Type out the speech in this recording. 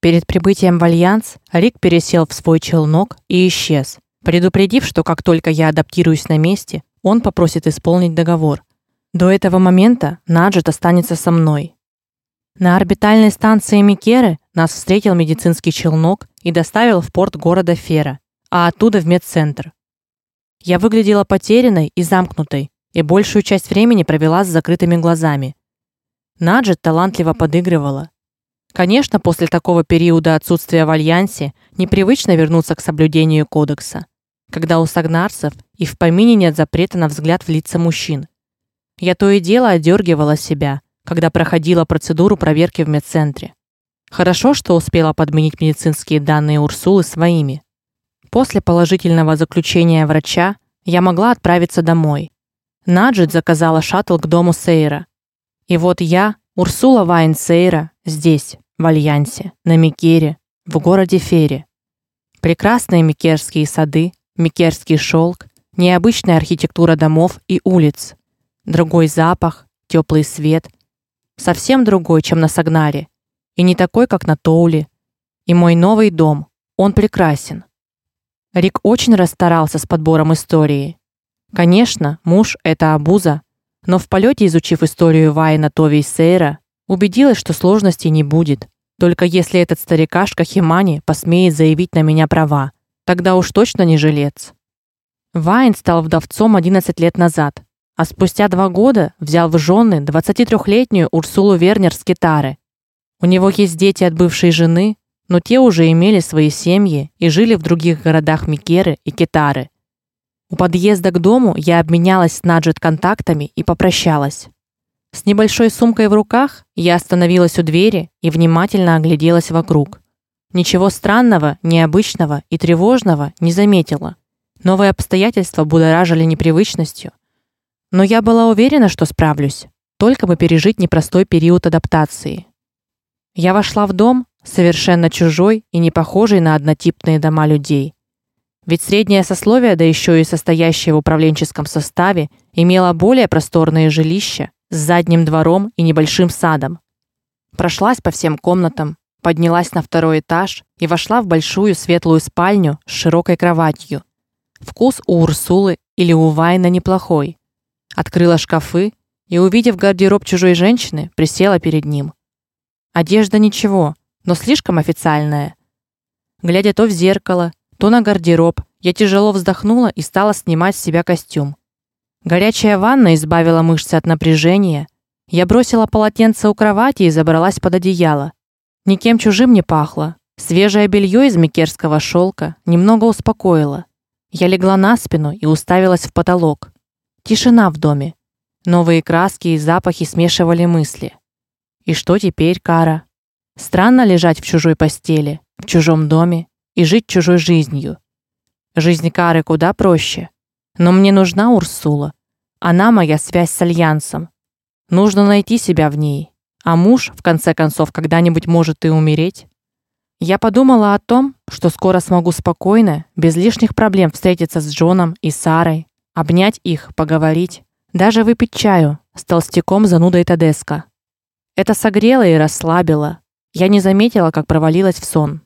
Перед прибытием в Альянс Рик пересел в свой челнок и исчез, предупредив, что как только я адаптируюсь на месте, он попросит исполнить договор. До этого момента Наджет останется со мной. На орбитальной станции Микеры нас встретил медицинский челнок и доставил в порт города Фера, а оттуда в медцентр. Я выглядела потерянной и замкнутой, и большую часть времени провела с закрытыми глазами. Наджет талантливо подыгрывала. Конечно, после такого периода отсутствия в альянсе непривычно вернуться к соблюдению кодекса, когда у сагнарцев и в помине нет запрета на взгляд в лица мужчин. Я то и дело одергивала себя, когда проходила процедуру проверки в медцентре. Хорошо, что успела подменить медицинские данные Урсулы своими. После положительного заключения врача я могла отправиться домой. Наджет заказала шаттл к дому Сейра. И вот я, Урсула Вайн Сейра, здесь, в Альянсе, на Микере, в городе Фере. Прекрасные микерские сады, микерский шелк, необычная архитектура домов и улиц, другой запах, теплый свет, совсем другой, чем на Сагнаре, и не такой, как на Тоуле. И мой новый дом, он прекрасен. Рик очень расстарался с подбором истории. Конечно, муж это обуза, но в полете изучив историю Вайна Тови и Сейра, убедилась, что сложностей не будет. Только если этот старикашка Химани посмеет заявить на меня права, тогда уж точно не жилец. Вайн стал вдовцом 11 лет назад, а спустя два года взял в жены 23-летнюю Урсулу Вернер с Китары. У него есть дети от бывшей жены, но те уже имели свои семьи и жили в других городах Микеры и Китары. У подъезда к дому я обменялась с Наджет контактами и попрощалась. С небольшой сумкой в руках я остановилась у двери и внимательно огляделась вокруг. Ничего странного, необычного и тревожного не заметила. Новые обстоятельства будоражили непривычностью. Но я была уверена, что справлюсь, только бы пережить непростой период адаптации. Я вошла в дом, совершенно чужой и не похожий на однотипные дома людей. Ведь среднее сословие, да еще и состоящее в управленческом составе, имело более просторные жилища с задним двором и небольшим садом. Прошлась по всем комнатам, поднялась на второй этаж и вошла в большую светлую спальню с широкой кроватью. Вкус у Урсулы или у Вайна неплохой. Открыла шкафы и, увидев гардероб чужой женщины, присела перед ним. Одежда ничего, но слишком официальная. Глядя то в зеркало, то на гардероб. Я тяжело вздохнула и стала снимать с себя костюм. Горячая ванна избавила мышцы от напряжения. Я бросила полотенце у кровати и забралась под одеяло. Никем чужим не пахло. Свежее белье из микерского шелка немного успокоило. Я легла на спину и уставилась в потолок. Тишина в доме. Новые краски и запахи смешивали мысли. И что теперь, Кара? Странно лежать в чужой постели, в чужом доме, и жить чужой жизнью. Жизнь Кары куда проще. Но мне нужна Урсула. Она моя связь с альянсом. Нужно найти себя в ней. А муж, в конце концов, когда-нибудь может и умереть. Я подумала о том, что скоро смогу спокойно, без лишних проблем встретиться с Джоном и Сарой, обнять их, поговорить, даже выпить чаю с толстяком занудой Тадеска. Это согрело и расслабило. Я не заметила, как провалилась в сон.